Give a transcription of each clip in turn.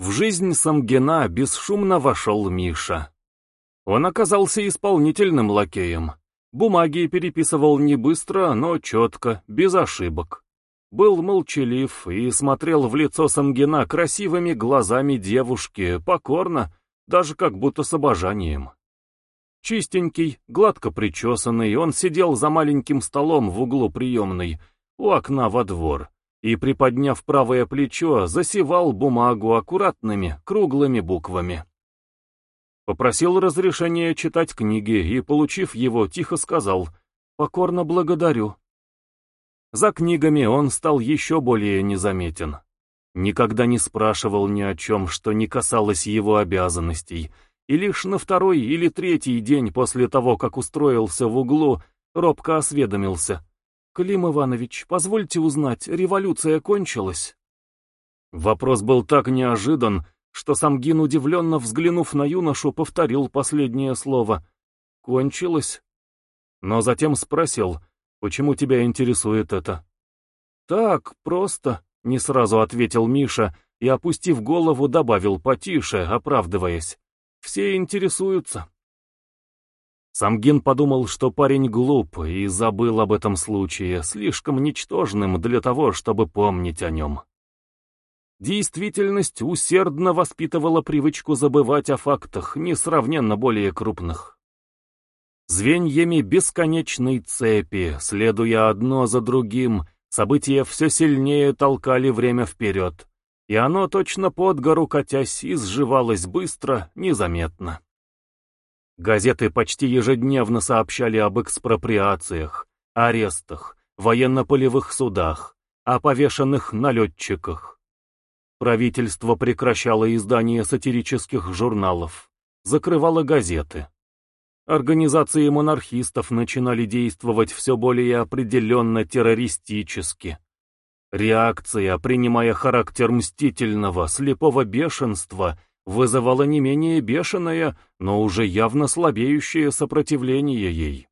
В жизнь Самгина бесшумно вошел Миша. Он оказался исполнительным лакеем. Бумаги переписывал не быстро, но четко, без ошибок. Был молчалив и смотрел в лицо Самгина красивыми глазами девушки, покорно, даже как будто с обожанием. Чистенький, гладко причесанный, он сидел за маленьким столом в углу приемной, у окна во двор, и, приподняв правое плечо, засевал бумагу аккуратными, круглыми буквами. Попросил разрешения читать книги и, получив его, тихо сказал «Покорно благодарю». За книгами он стал еще более незаметен. Никогда не спрашивал ни о чем, что не касалось его обязанностей, и лишь на второй или третий день после того, как устроился в углу, робко осведомился. «Клим Иванович, позвольте узнать, революция кончилась?» Вопрос был так неожидан, что Самгин, удивленно взглянув на юношу, повторил последнее слово. «Кончилась?» Но затем спросил, «Почему тебя интересует это?» «Так, просто», — не сразу ответил Миша и, опустив голову, добавил потише, оправдываясь. Все интересуются. Самгин подумал, что парень глуп, и забыл об этом случае, слишком ничтожным для того, чтобы помнить о нем. Действительность усердно воспитывала привычку забывать о фактах, несравненно более крупных. Звеньями бесконечной цепи, следуя одно за другим, события все сильнее толкали время вперед и оно точно под гору катясь изживалось быстро, незаметно. Газеты почти ежедневно сообщали об экспроприациях, арестах, военно-полевых судах, о повешенных налетчиках. Правительство прекращало издание сатирических журналов, закрывало газеты. Организации монархистов начинали действовать все более определенно террористически. Реакция, принимая характер мстительного, слепого бешенства, вызывала не менее бешеное, но уже явно слабеющее сопротивление ей.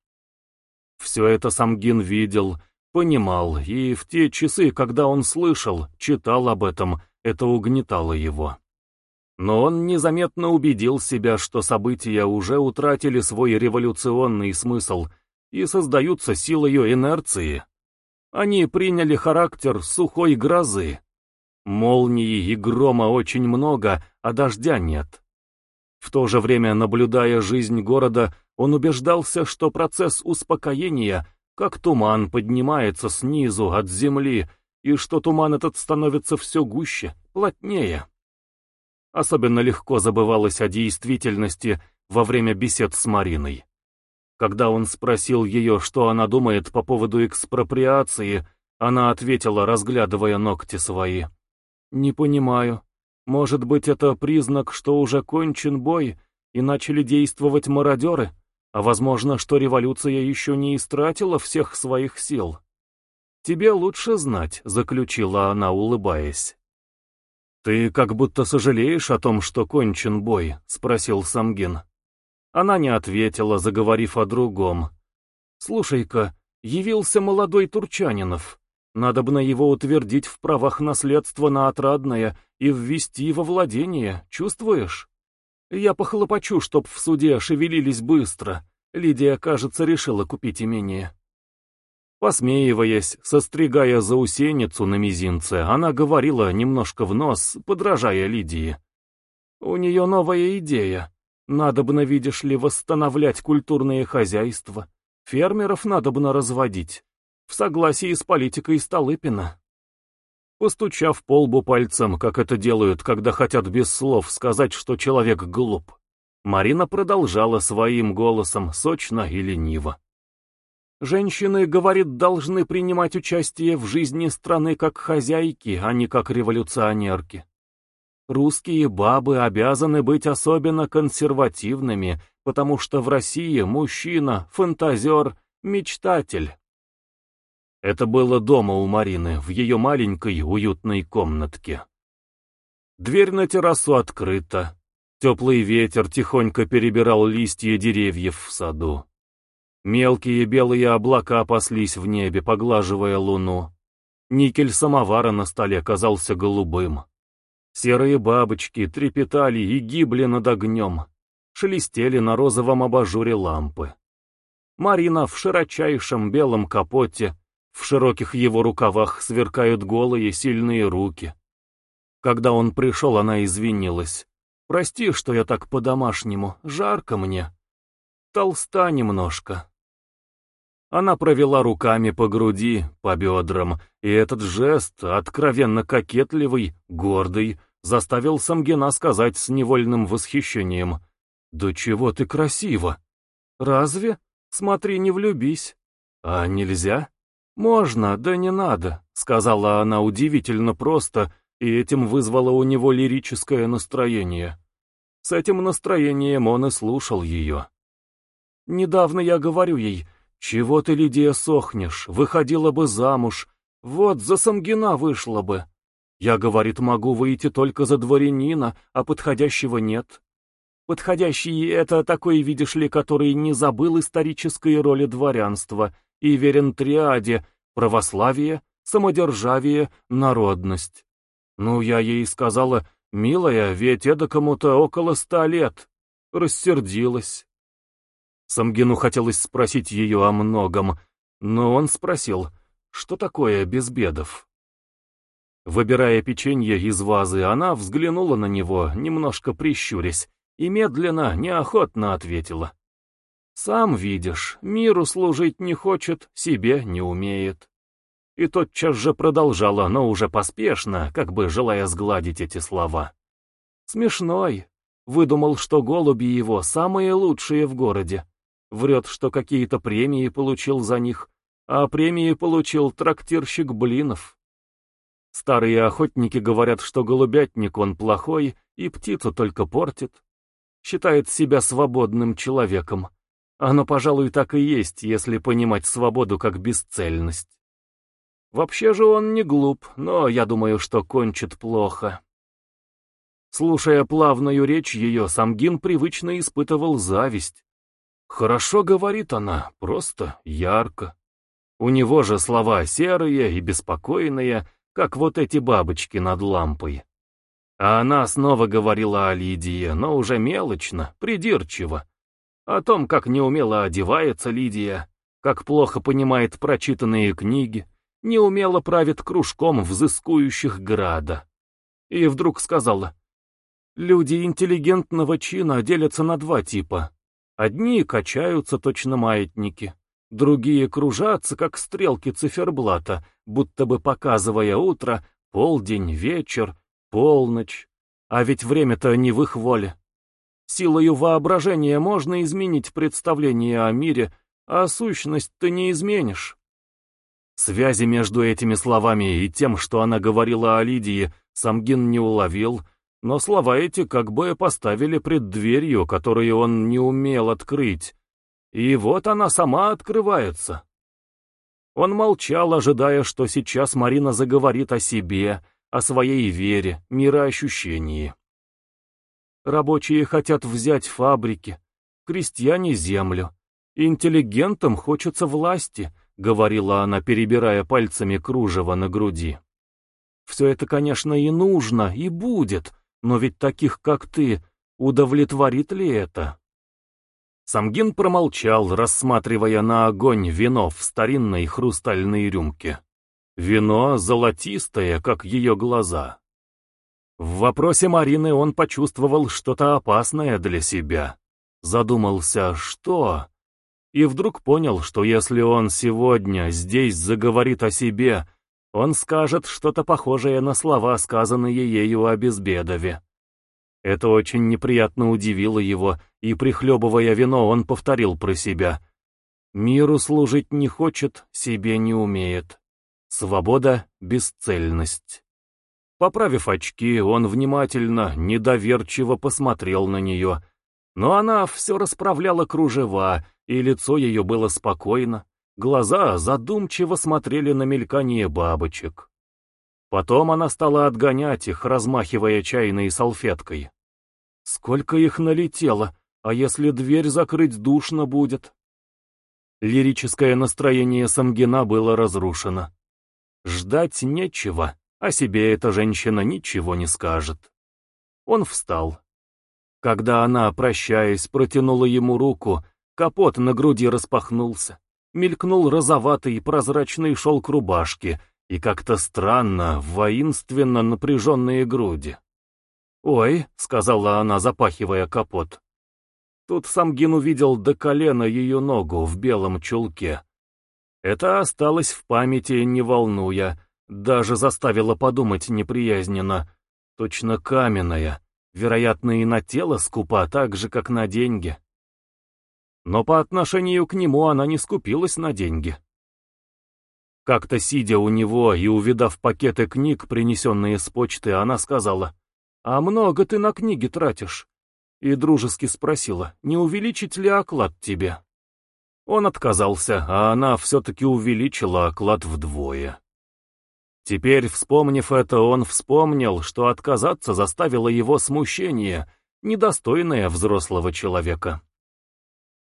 Все это Самгин видел, понимал, и в те часы, когда он слышал, читал об этом, это угнетало его. Но он незаметно убедил себя, что события уже утратили свой революционный смысл и создаются силою инерции, они приняли характер сухой грозы. Молнии и грома очень много, а дождя нет. В то же время, наблюдая жизнь города, он убеждался, что процесс успокоения, как туман, поднимается снизу, от земли, и что туман этот становится все гуще, плотнее. Особенно легко забывалось о действительности во время бесед с Мариной. Когда он спросил ее, что она думает по поводу экспроприации, она ответила, разглядывая ногти свои. «Не понимаю. Может быть, это признак, что уже кончен бой, и начали действовать мародеры, а возможно, что революция еще не истратила всех своих сил?» «Тебе лучше знать», — заключила она, улыбаясь. «Ты как будто сожалеешь о том, что кончен бой?» — спросил Самгин. Она не ответила, заговорив о другом. «Слушай-ка, явился молодой Турчанинов. Надо бы на его утвердить в правах наследства на отрадное и ввести во владение, чувствуешь? Я похлопочу, чтоб в суде шевелились быстро. Лидия, кажется, решила купить имение». Посмеиваясь, состригая заусеницу на мизинце, она говорила немножко в нос, подражая Лидии. «У нее новая идея. Надобно, видишь ли, восстановлять культурное хозяйство. Фермеров надобно разводить. В согласии с политикой Столыпина. Постучав по лбу пальцем, как это делают, когда хотят без слов сказать, что человек глуп, Марина продолжала своим голосом, сочно и лениво. Женщины, говорит, должны принимать участие в жизни страны как хозяйки, а не как революционерки. Русские бабы обязаны быть особенно консервативными, потому что в России мужчина, фантазер, мечтатель. Это было дома у Марины, в ее маленькой уютной комнатке. Дверь на террасу открыта. Теплый ветер тихонько перебирал листья деревьев в саду. Мелкие белые облака паслись в небе, поглаживая луну. Никель самовара на столе казался голубым. Серые бабочки трепетали и гибли над огнем, шелестели на розовом абажуре лампы. Марина в широчайшем белом капоте, в широких его рукавах сверкают голые сильные руки. Когда он пришел, она извинилась. «Прости, что я так по-домашнему, жарко мне. Толста немножко». Она провела руками по груди, по бедрам, и этот жест, откровенно кокетливый, гордый, заставил Самгина сказать с невольным восхищением. «Да чего ты красиво!» «Разве? Смотри, не влюбись». «А нельзя?» «Можно, да не надо», — сказала она удивительно просто, и этим вызвало у него лирическое настроение. С этим настроением он и слушал ее. «Недавно я говорю ей, чего ты, Лидия, сохнешь, выходила бы замуж, вот за Самгина вышла бы. Я, говорит, могу выйти только за дворянина, а подходящего нет. Подходящий — это такой, видишь ли, который не забыл исторической роли дворянства и верен триаде православие, самодержавие, народность. Ну, я ей сказала, милая, ведь эдакому-то около ста лет. Рассердилась. Самгину хотелось спросить ее о многом, но он спросил, что такое Безбедов. Выбирая печенье из вазы, она взглянула на него, немножко прищурясь, и медленно, неохотно ответила. «Сам видишь, миру служить не хочет, себе не умеет». И тотчас же продолжала, но уже поспешно, как бы желая сгладить эти слова. «Смешной. Выдумал, что голуби его самые лучшие в городе. Врет, что какие-то премии получил за них, а премии получил трактирщик блинов. Старые охотники говорят, что голубятник он плохой и птицу только портит. Считает себя свободным человеком. Оно, пожалуй, так и есть, если понимать свободу как бесцельность. Вообще же он не глуп, но я думаю, что кончит плохо. Слушая плавную речь ее, Самгин привычно испытывал зависть. Хорошо говорит она, просто ярко. У него же слова серые и беспокойные, как вот эти бабочки над лампой. А она снова говорила о Лидии, но уже мелочно, придирчиво. О том, как неумело одевается Лидия, как плохо понимает прочитанные книги, неумело правит кружком взыскующих града. И вдруг сказала, «Люди интеллигентного чина делятся на два типа. Одни качаются точно маятники, другие кружатся, как стрелки циферблата, будто бы показывая утро, полдень, вечер, полночь. А ведь время-то не в их воле. Силою воображения можно изменить представление о мире, а сущность ты не изменишь. Связи между этими словами и тем, что она говорила о Лидии, Самгин не уловил, но слова эти как бы поставили пред дверью, которую он не умел открыть. И вот она сама открывается. Он молчал, ожидая, что сейчас Марина заговорит о себе, о своей вере, мироощущении. Рабочие хотят взять фабрики, крестьяне — землю. Интеллигентам хочется власти, — говорила она, перебирая пальцами кружево на груди. «Все это, конечно, и нужно, и будет, но ведь таких, как ты, удовлетворит ли это?» Самгин промолчал, рассматривая на огонь вино в старинной хрустальной рюмке. Вино золотистое, как ее глаза. В вопросе Марины он почувствовал что-то опасное для себя. Задумался, что? и вдруг понял, что если он сегодня здесь заговорит о себе, он скажет что-то похожее на слова, сказанные ею о Безбедове. Это очень неприятно удивило его, и, прихлебывая вино, он повторил про себя. «Миру служить не хочет, себе не умеет. Свобода — бесцельность». Поправив очки, он внимательно, недоверчиво посмотрел на нее, но она все расправляла кружева, и лицо ее было спокойно, глаза задумчиво смотрели на мелькание бабочек. Потом она стала отгонять их, размахивая чайной салфеткой. Сколько их налетело, а если дверь закрыть душно будет? Лирическое настроение Самгина было разрушено. Ждать нечего, О себе эта женщина ничего не скажет. Он встал. Когда она, прощаясь, протянула ему руку, капот на груди распахнулся. Мелькнул розоватый прозрачный шелк рубашки и как-то странно, воинственно напряженные груди. «Ой», — сказала она, запахивая капот. Тут Самгин увидел до колена ее ногу в белом чулке. Это осталось в памяти, не волнуя, даже заставило подумать неприязненно. Точно каменная, вероятно, и на тело скупа так же, как на деньги. Но по отношению к нему она не скупилась на деньги. Как-то сидя у него и увидав пакеты книг, принесенные с почты, она сказала, «А много ты на книги тратишь?» И дружески спросила, не увеличить ли оклад тебе? Он отказался, а она все-таки увеличила оклад вдвое. Теперь, вспомнив это, он вспомнил, что отказаться заставило его смущение, недостойное взрослого человека.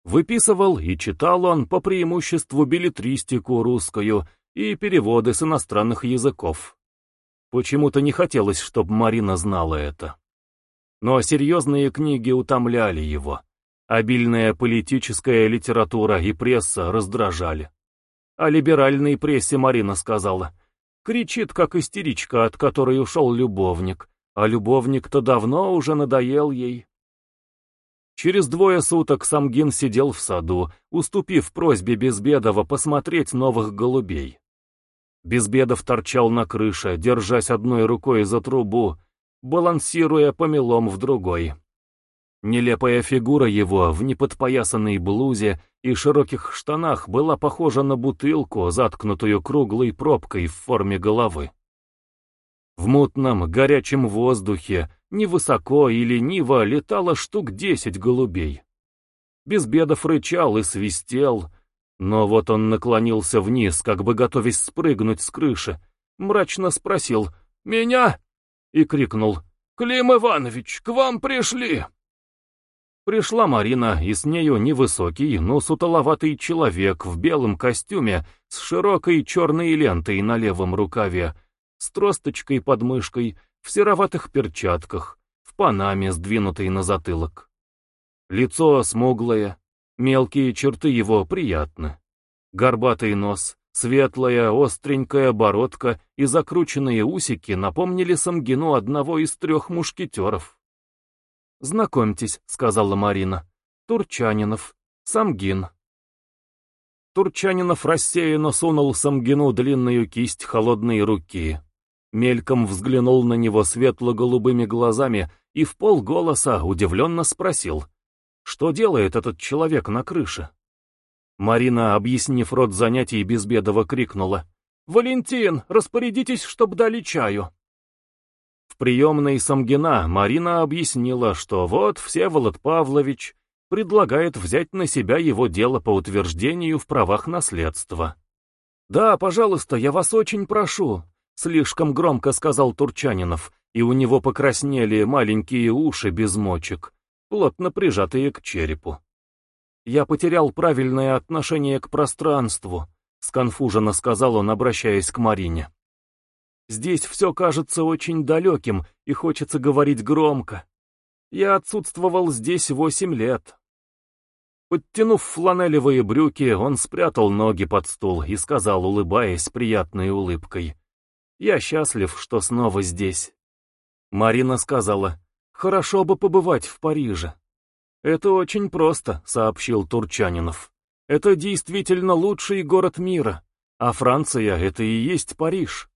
Выписывал и читал он по преимуществу билетристику русскую и переводы с иностранных языков. Почему-то не хотелось, чтобы Марина знала это. Но серьезные книги утомляли его. Обильная политическая литература и пресса раздражали. О либеральной прессе Марина сказала — Кричит, как истеричка, от которой ушел любовник, а любовник-то давно уже надоел ей. Через двое суток Самгин сидел в саду, уступив просьбе Безбедова посмотреть новых голубей. Безбедов торчал на крыше, держась одной рукой за трубу, балансируя помелом в другой. Нелепая фигура его в неподпоясанной блузе и широких штанах была похожа на бутылку, заткнутую круглой пробкой в форме головы. В мутном, горячем воздухе, невысоко и лениво летало штук десять голубей. Безбедов рычал и свистел, но вот он наклонился вниз, как бы готовясь спрыгнуть с крыши, мрачно спросил «Меня?» и крикнул «Клим Иванович, к вам пришли!» Пришла Марина, и с нею невысокий, но сутоловатый человек в белом костюме с широкой черной лентой на левом рукаве, с тросточкой под мышкой, в сероватых перчатках, в панаме, сдвинутой на затылок. Лицо смуглое, мелкие черты его приятны. Горбатый нос, светлая, остренькая бородка и закрученные усики напомнили Самгину одного из трех мушкетеров. «Знакомьтесь», — сказала Марина. «Турчанинов. Самгин». Турчанинов рассеянно сунул Самгину длинную кисть холодной руки. Мельком взглянул на него светло-голубыми глазами и в полголоса удивленно спросил, что делает этот человек на крыше. Марина, объяснив род занятий, безбедово крикнула. «Валентин, распорядитесь, чтоб дали чаю». В приемной Самгина Марина объяснила, что вот Всеволод Павлович предлагает взять на себя его дело по утверждению в правах наследства. «Да, пожалуйста, я вас очень прошу», — слишком громко сказал Турчанинов, и у него покраснели маленькие уши без мочек, плотно прижатые к черепу. «Я потерял правильное отношение к пространству», — сконфуженно сказал он, обращаясь к Марине. Здесь все кажется очень далеким, и хочется говорить громко. Я отсутствовал здесь восемь лет. Подтянув фланелевые брюки, он спрятал ноги под стул и сказал, улыбаясь приятной улыбкой. «Я счастлив, что снова здесь». Марина сказала, «Хорошо бы побывать в Париже». «Это очень просто», — сообщил Турчанинов. «Это действительно лучший город мира, а Франция — это и есть Париж».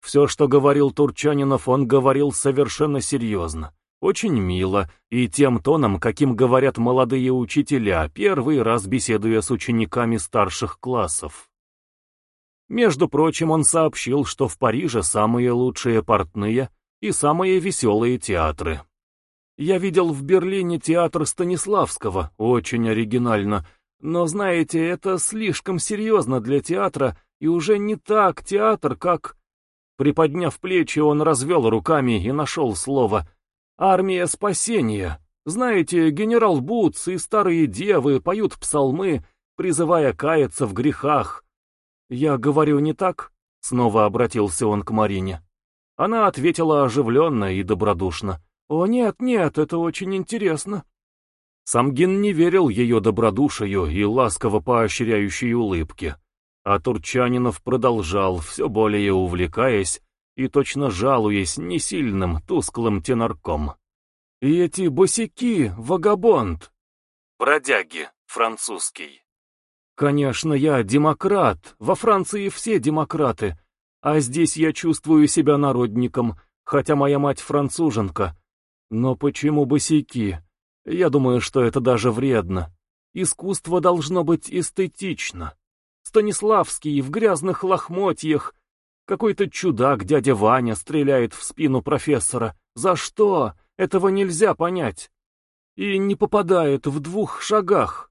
Все, что говорил Турчанинов, он говорил совершенно серьезно, очень мило и тем тоном, каким говорят молодые учителя, первый раз беседуя с учениками старших классов. Между прочим, он сообщил, что в Париже самые лучшие портные и самые веселые театры. Я видел в Берлине театр Станиславского, очень оригинально, но, знаете, это слишком серьезно для театра и уже не так театр, как Приподняв плечи, он развел руками и нашел слово «Армия спасения». Знаете, генерал Бутс и старые девы поют псалмы, призывая каяться в грехах. Я говорю не так? Снова обратился он к Марине. Она ответила оживленно и добродушно. «О, нет, нет, это очень интересно». Самгин не верил ее добродушию и ласково поощряющей улыбке. А Турчанинов продолжал, все более увлекаясь и точно жалуясь несильным, тусклым тенорком. «И эти босяки, вагабонд!» «Бродяги, французский». «Конечно, я демократ, во Франции все демократы, а здесь я чувствую себя народником, хотя моя мать француженка. Но почему босяки? Я думаю, что это даже вредно. Искусство должно быть эстетично. Станиславский в грязных лохмотьях. Какой-то чудак, дядя Ваня, стреляет в спину профессора. За что? Этого нельзя понять. И не попадает в двух шагах.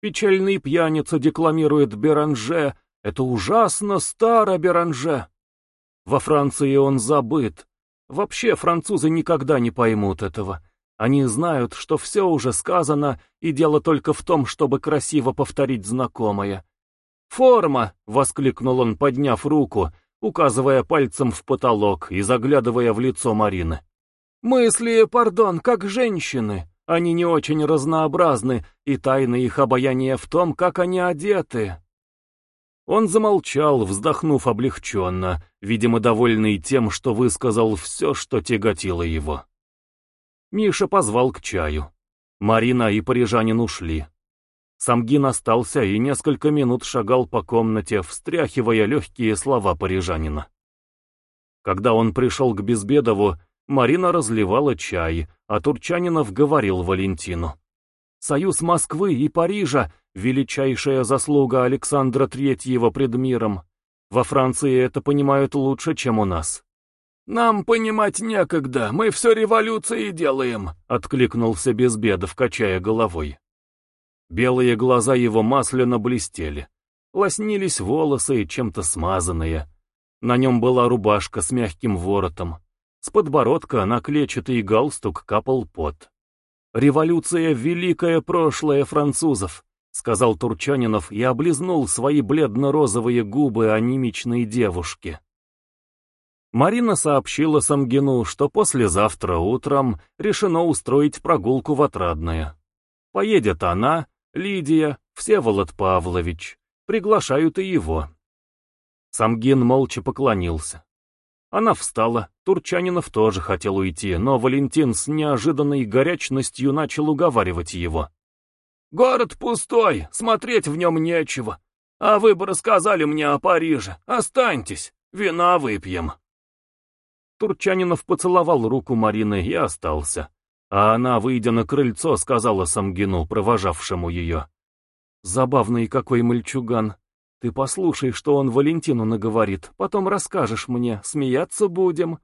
Печальный пьяница декламирует Беранже. Это ужасно старо, Беранже. Во Франции он забыт. Вообще французы никогда не поймут этого. Они знают, что все уже сказано, и дело только в том, чтобы красиво повторить знакомое. «Форма!» — воскликнул он, подняв руку, указывая пальцем в потолок и заглядывая в лицо Марины. «Мысли, пардон, как женщины. Они не очень разнообразны, и тайна их обаяния в том, как они одеты». Он замолчал, вздохнув облегченно, видимо, довольный тем, что высказал все, что тяготило его. Миша позвал к чаю. Марина и парижанин ушли. Самгин остался и несколько минут шагал по комнате, встряхивая легкие слова парижанина. Когда он пришел к Безбедову, Марина разливала чай, а Турчанинов говорил Валентину. «Союз Москвы и Парижа — величайшая заслуга Александра Третьего пред миром. Во Франции это понимают лучше, чем у нас». «Нам понимать некогда, мы все революции делаем», — откликнулся Безбедов, качая головой. Белые глаза его масляно блестели. Лоснились волосы, чем-то смазанные. На нем была рубашка с мягким воротом. С подбородка на клетчатый галстук капал пот. «Революция — великое прошлое французов», — сказал Турчанинов и облизнул свои бледно-розовые губы анемичной девушке. Марина сообщила Самгину, что послезавтра утром решено устроить прогулку в Отрадное. Поедет она, Лидия, Всеволод Павлович. Приглашают и его. Самгин молча поклонился. Она встала, Турчанинов тоже хотел уйти, но Валентин с неожиданной горячностью начал уговаривать его. «Город пустой, смотреть в нем нечего. А вы бы рассказали мне о Париже. Останьтесь, вина выпьем». Турчанинов поцеловал руку Марины и остался. А она, выйдя на крыльцо, сказала Самгину, провожавшему ее. «Забавный какой мальчуган. Ты послушай, что он Валентину наговорит, потом расскажешь мне, смеяться будем.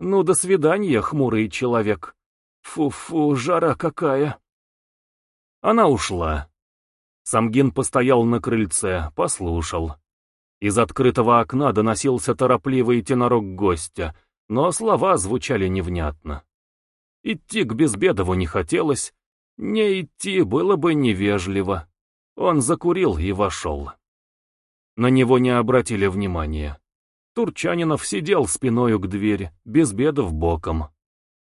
Ну, до свидания, хмурый человек. Фу-фу, жара какая!» Она ушла. Самгин постоял на крыльце, послушал. Из открытого окна доносился торопливый тенорок гостя, но слова звучали невнятно. Идти к Безбедову не хотелось, не идти было бы невежливо. Он закурил и вошел. На него не обратили внимания. Турчанинов сидел спиною к двери, Безбедов боком.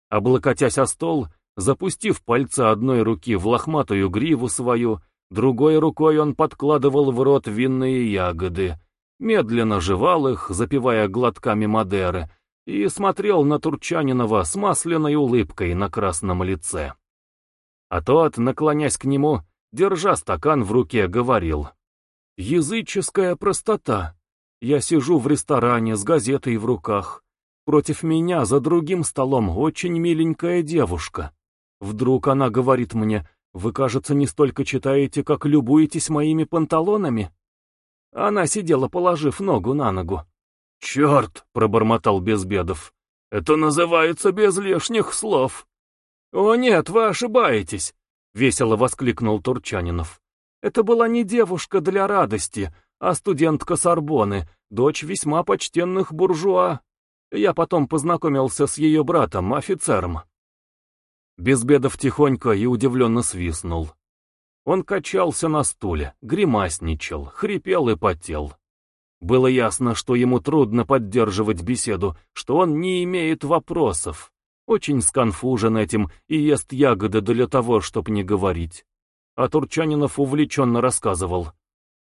Облокотясь о стол, запустив пальцы одной руки в лохматую гриву свою, другой рукой он подкладывал в рот винные ягоды, медленно жевал их, запивая глотками Мадеры, и смотрел на Турчанинова с масляной улыбкой на красном лице. А тот, наклонясь к нему, держа стакан в руке, говорил. «Языческая простота. Я сижу в ресторане с газетой в руках. Против меня за другим столом очень миленькая девушка. Вдруг она говорит мне, вы, кажется, не столько читаете, как любуетесь моими панталонами?» Она сидела, положив ногу на ногу. «Черт!» — пробормотал Безбедов. «Это называется без лишних слов». «О нет, вы ошибаетесь!» — весело воскликнул Турчанинов. «Это была не девушка для радости, а студентка Сорбоны, дочь весьма почтенных буржуа. Я потом познакомился с ее братом, офицером». Безбедов тихонько и удивленно свистнул. Он качался на стуле, гримасничал, хрипел и потел. Было ясно, что ему трудно поддерживать беседу, что он не имеет вопросов. Очень сконфужен этим и ест ягоды для того, чтобы не говорить. А Турчанинов увлеченно рассказывал.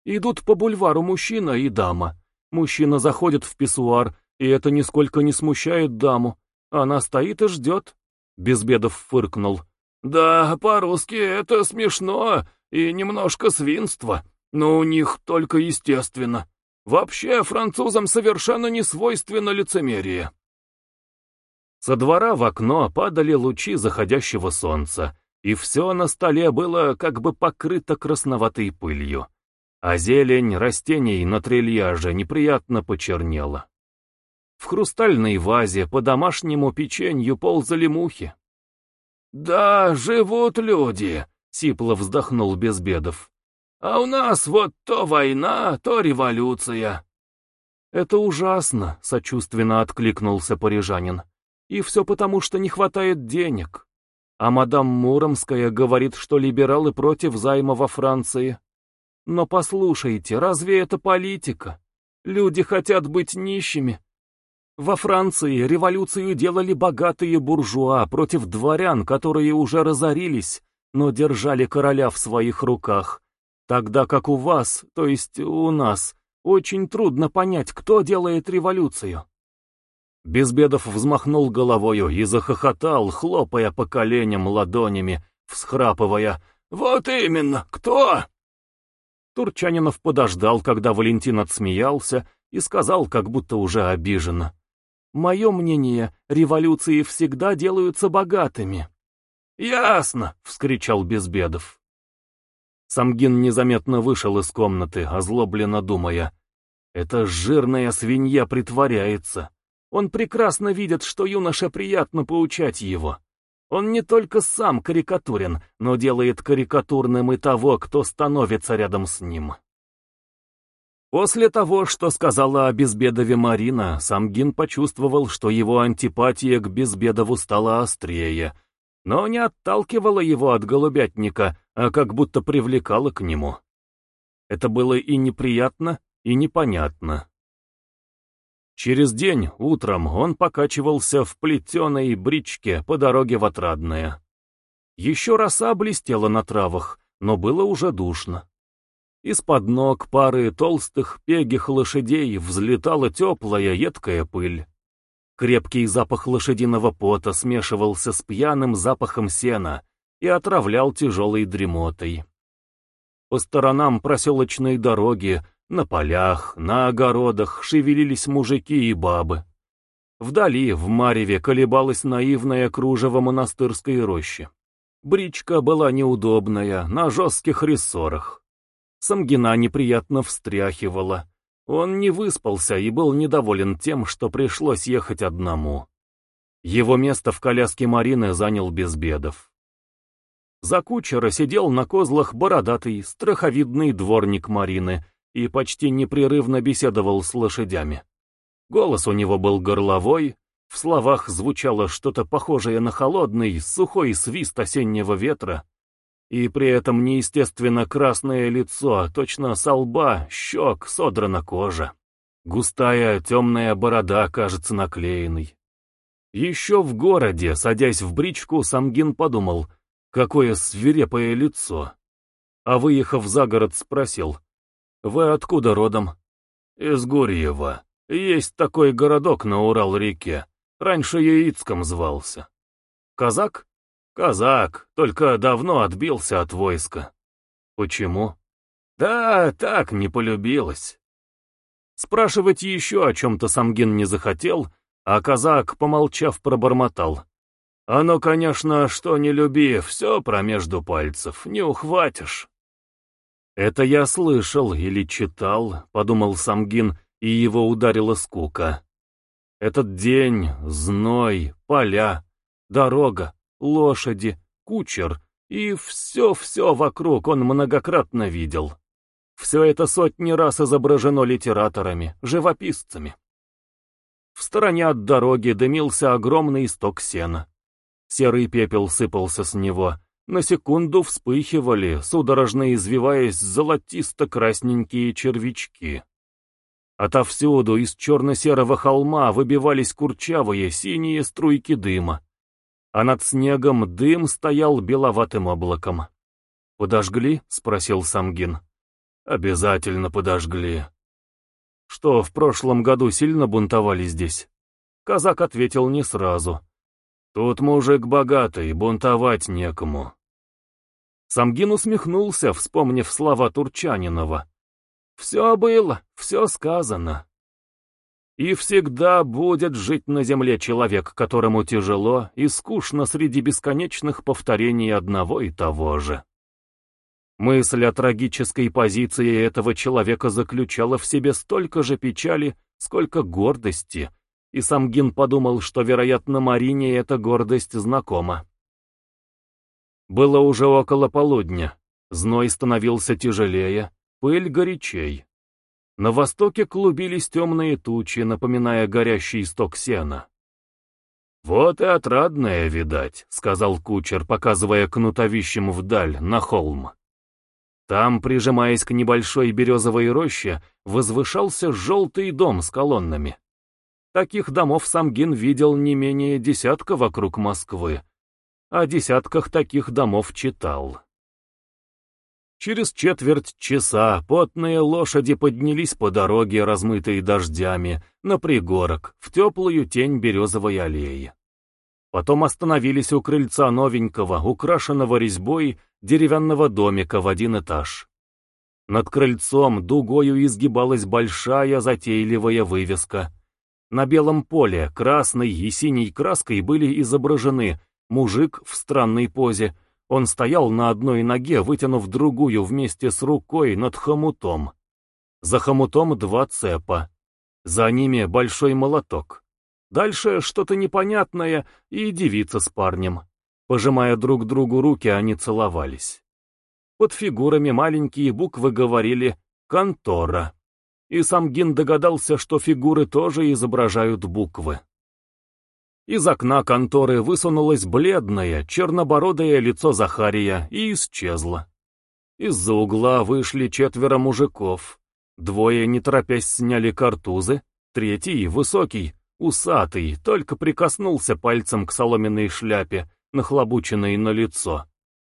Идут по бульвару мужчина и дама. Мужчина заходит в писсуар, и это нисколько не смущает даму. Она стоит и ждет. Безбедов фыркнул. «Да, по-русски это смешно и немножко свинство, но у них только естественно. Вообще французам совершенно не свойственно лицемерие». Со двора в окно падали лучи заходящего солнца, и все на столе было как бы покрыто красноватой пылью а зелень растений на трильяже неприятно почернела. В хрустальной вазе по домашнему печенью ползали мухи. «Да, живут люди», — сипло вздохнул Безбедов. «А у нас вот то война, то революция». «Это ужасно», — сочувственно откликнулся парижанин. «И все потому, что не хватает денег. А мадам Муромская говорит, что либералы против займа во Франции. Но послушайте, разве это политика? Люди хотят быть нищими. Во Франции революцию делали богатые буржуа против дворян, которые уже разорились, но держали короля в своих руках. Тогда как у вас, то есть у нас, очень трудно понять, кто делает революцию. Безбедов взмахнул головою и захохотал, хлопая по коленям ладонями, всхрапывая. «Вот именно, кто?» Турчанинов подождал, когда Валентин отсмеялся, и сказал, как будто уже обиженно. «Мое мнение, революции всегда делаются богатыми». «Ясно!» — вскричал Безбедов. Самгин незаметно вышел из комнаты, озлобленно думая. «Эта жирная свинья притворяется. Он прекрасно видит, что юноше приятно поучать его. Он не только сам карикатурен, но делает карикатурным и того, кто становится рядом с ним. После того, что сказала о Безбедове Марина, Самгин почувствовал, что его антипатия к Безбедову стала острее, но не отталкивала его от голубятника, а как будто привлекала к нему. Это было и неприятно, и непонятно. Через день, утром, он покачивался в плетеной бричке по дороге в Отрадное. Еще роса блестела на травах, но было уже душно. Из-под ног пары толстых пегих лошадей взлетала теплая едкая пыль. Крепкий запах лошадиного пота смешивался с пьяным запахом сена и отравлял тяжелой дремотой. По сторонам проселочной дороги на полях, на огородах шевелились мужики и бабы. Вдали, в Мареве, колебалось наивное кружево монастырской рощи. Бричка была неудобная, на жестких рессорах. Самгина неприятно встряхивала. Он не выспался и был недоволен тем, что пришлось ехать одному. Его место в коляске Марины занял Безбедов. За кучера сидел на козлах бородатый, страховидный дворник Марины, и почти непрерывно беседовал с лошадями. Голос у него был горловой, в словах звучало что-то похожее на холодный, сухой свист осеннего ветра, и при этом неестественно красное лицо, точно со лба, щек, содрана кожа. Густая темная борода кажется наклеенной. Еще в городе, садясь в бричку, Самгин подумал, какое свирепое лицо. А выехав за город, спросил, «Вы откуда родом?» «Из Гурьева. Есть такой городок на Урал-реке. Раньше Яицком звался». «Казак?» «Казак, только давно отбился от войска». «Почему?» «Да, так, не полюбилось». Спрашивать еще о чем-то Самгин не захотел, а казак, помолчав, пробормотал. «Оно, конечно, что не люби, все промежду пальцев, не ухватишь». «Это я слышал или читал», — подумал Самгин, и его ударила скука. Этот день, зной, поля, дорога, лошади, кучер и все-все вокруг он многократно видел. Все это сотни раз изображено литераторами, живописцами. В стороне от дороги дымился огромный сток сена. Серый пепел сыпался с него, на секунду вспыхивали, судорожно извиваясь, золотисто-красненькие червячки. Отовсюду из черно-серого холма выбивались курчавые синие струйки дыма. А над снегом дым стоял беловатым облаком. «Подожгли?» — спросил Самгин. «Обязательно подожгли». «Что, в прошлом году сильно бунтовали здесь?» Казак ответил не сразу. «Тут мужик богатый, бунтовать некому». Самгин усмехнулся, вспомнив слова Турчанинова. Все было, все сказано. И всегда будет жить на земле человек, которому тяжело и скучно среди бесконечных повторений одного и того же. Мысль о трагической позиции этого человека заключала в себе столько же печали, сколько гордости, и сам Гин подумал, что, вероятно, Марине эта гордость знакома. Было уже около полудня, зной становился тяжелее, Пыль горячей. На востоке клубились темные тучи, напоминая горящий сток сена. «Вот и отрадное, видать», — сказал кучер, показывая кнутовищем вдаль, на холм. Там, прижимаясь к небольшой березовой роще, возвышался желтый дом с колоннами. Таких домов Самгин видел не менее десятка вокруг Москвы. О десятках таких домов читал. Через четверть часа потные лошади поднялись по дороге, размытой дождями, на пригорок, в теплую тень березовой аллеи. Потом остановились у крыльца новенького, украшенного резьбой, деревянного домика в один этаж. Над крыльцом дугою изгибалась большая затейливая вывеска. На белом поле красной и синей краской были изображены мужик в странной позе, он стоял на одной ноге, вытянув другую вместе с рукой над хомутом. За хомутом два цепа. За ними большой молоток. Дальше что-то непонятное и девица с парнем. Пожимая друг другу руки, они целовались. Под фигурами маленькие буквы говорили «контора». И сам Гин догадался, что фигуры тоже изображают буквы. Из окна конторы высунулось бледное, чернобородое лицо Захария и исчезло. Из-за угла вышли четверо мужиков. Двое, не торопясь, сняли картузы, третий, высокий, усатый, только прикоснулся пальцем к соломенной шляпе, нахлобученной на лицо.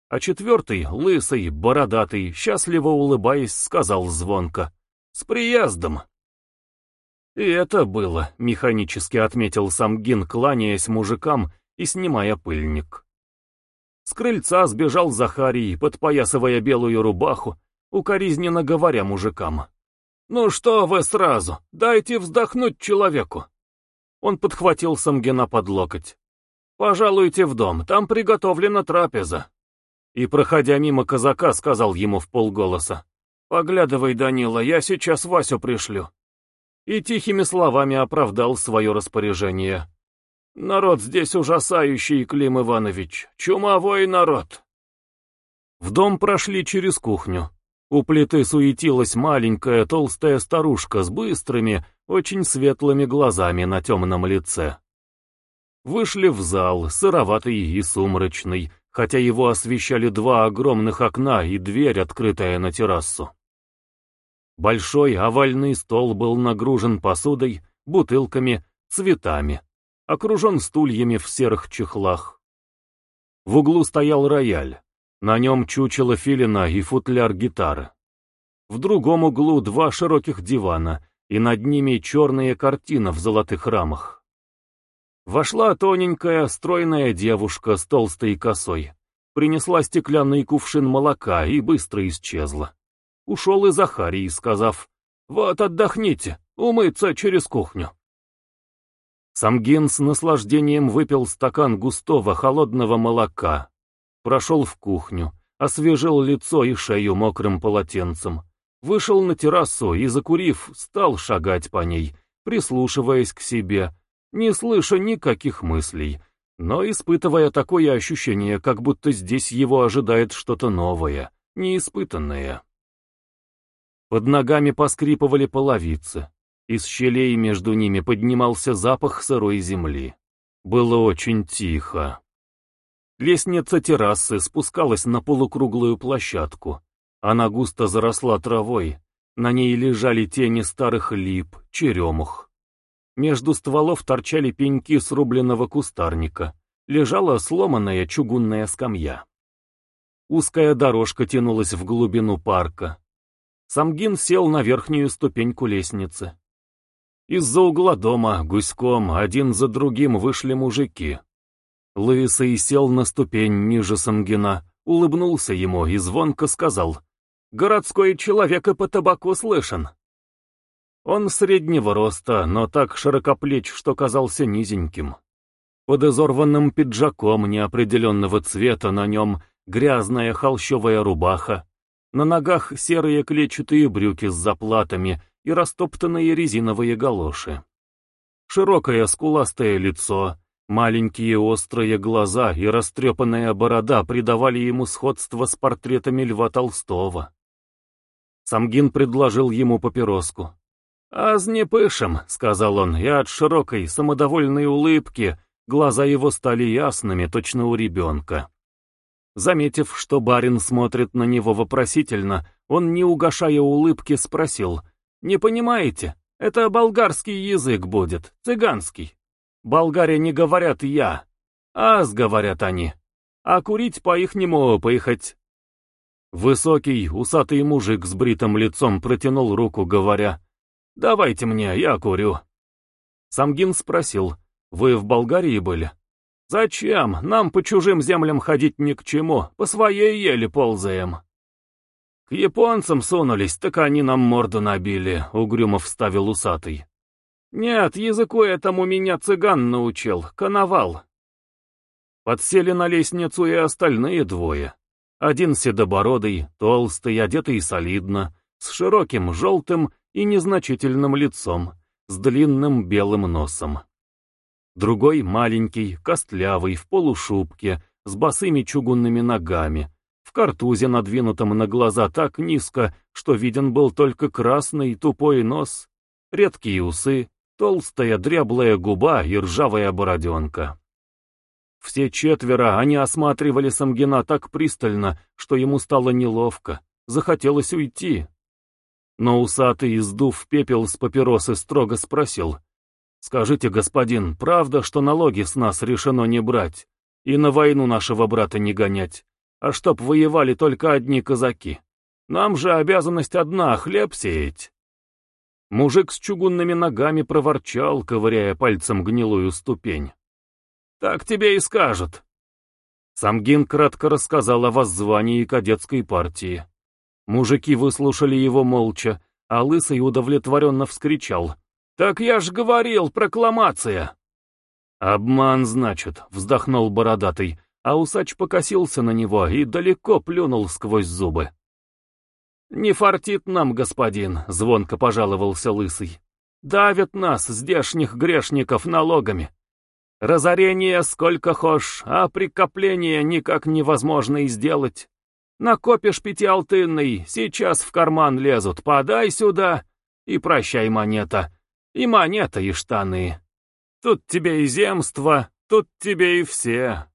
А четвертый, лысый, бородатый, счастливо улыбаясь, сказал звонко «С приездом!» И это было, механически отметил сам Гин, кланяясь мужикам и снимая пыльник. С крыльца сбежал Захарий, подпоясывая белую рубаху, укоризненно говоря мужикам. «Ну что вы сразу, дайте вздохнуть человеку!» Он подхватил Самгина под локоть. «Пожалуйте в дом, там приготовлена трапеза». И, проходя мимо казака, сказал ему в полголоса. «Поглядывай, Данила, я сейчас Васю пришлю» и тихими словами оправдал свое распоряжение. «Народ здесь ужасающий, Клим Иванович, чумовой народ!» В дом прошли через кухню. У плиты суетилась маленькая толстая старушка с быстрыми, очень светлыми глазами на темном лице. Вышли в зал, сыроватый и сумрачный, хотя его освещали два огромных окна и дверь, открытая на террасу. Большой овальный стол был нагружен посудой, бутылками, цветами, окружен стульями в серых чехлах. В углу стоял рояль, на нем чучело филина и футляр гитары. В другом углу два широких дивана, и над ними черная картина в золотых рамах. Вошла тоненькая, стройная девушка с толстой косой, принесла стеклянный кувшин молока и быстро исчезла. Ушел и Захарий, сказав, «Вот отдохните, умыться через кухню». Самгин с наслаждением выпил стакан густого холодного молока, прошел в кухню, освежил лицо и шею мокрым полотенцем, вышел на террасу и, закурив, стал шагать по ней, прислушиваясь к себе, не слыша никаких мыслей, но испытывая такое ощущение, как будто здесь его ожидает что-то новое, неиспытанное. Под ногами поскрипывали половицы. Из щелей между ними поднимался запах сырой земли. Было очень тихо. Лестница террасы спускалась на полукруглую площадку. Она густо заросла травой, На ней лежали тени старых лип, черемух. Между стволов торчали пеньки срубленного кустарника. Лежала сломанная чугунная скамья. Узкая дорожка тянулась в глубину парка. Самгин сел на верхнюю ступеньку лестницы. Из-за угла дома гуськом один за другим вышли мужики. Лысый сел на ступень ниже Самгина, улыбнулся ему и звонко сказал, «Городской человек и по табаку слышен». Он среднего роста, но так широкоплеч, что казался низеньким. Под изорванным пиджаком неопределенного цвета на нем грязная холщовая рубаха, на ногах серые клетчатые брюки с заплатами и растоптанные резиновые галоши. Широкое скуластое лицо, маленькие острые глаза и растрепанная борода придавали ему сходство с портретами Льва Толстого. Самгин предложил ему папироску. «Аз не пышем», — сказал он, и от широкой, самодовольной улыбки глаза его стали ясными, точно у ребенка. Заметив, что барин смотрит на него вопросительно, он, не угошая улыбки, спросил, «Не понимаете? Это болгарский язык будет, цыганский. Болгаре не говорят «я», «аз» говорят они, а курить по-ихнему поехать». Высокий, усатый мужик с бритым лицом протянул руку, говоря, «Давайте мне, я курю». Самгин спросил, «Вы в Болгарии были?» «Зачем? Нам по чужим землям ходить ни к чему, по своей еле ползаем». «К японцам сунулись, так они нам морду набили», — угрюмо вставил усатый. «Нет, языку этому меня цыган научил, коновал». Подсели на лестницу и остальные двое. Один седобородый, толстый, одетый солидно, с широким желтым и незначительным лицом, с длинным белым носом. Другой маленький, костлявый, в полушубке, с босыми чугунными ногами, в картузе, надвинутом на глаза так низко, что виден был только красный тупой нос, редкие усы, толстая дряблая губа и ржавая бороденка. Все четверо они осматривали Самгина так пристально, что ему стало неловко, захотелось уйти. Но усатый, издув пепел с папиросы, строго спросил. «Скажите, господин, правда, что налоги с нас решено не брать и на войну нашего брата не гонять, а чтоб воевали только одни казаки? Нам же обязанность одна — хлеб сеять». Мужик с чугунными ногами проворчал, ковыряя пальцем гнилую ступень. «Так тебе и скажут». Самгин кратко рассказал о воззвании кадетской партии. Мужики выслушали его молча, а Лысый удовлетворенно вскричал. «Так я ж говорил, прокламация!» «Обман, значит», — вздохнул бородатый, а усач покосился на него и далеко плюнул сквозь зубы. «Не фартит нам, господин», — звонко пожаловался Лысый. «Давят нас, здешних грешников, налогами. Разорение сколько хошь, а прикопление никак невозможно и сделать. Накопишь пятиалтынный, сейчас в карман лезут, подай сюда, и прощай монета, и монета, и штаны. Тут тебе и земство, тут тебе и все.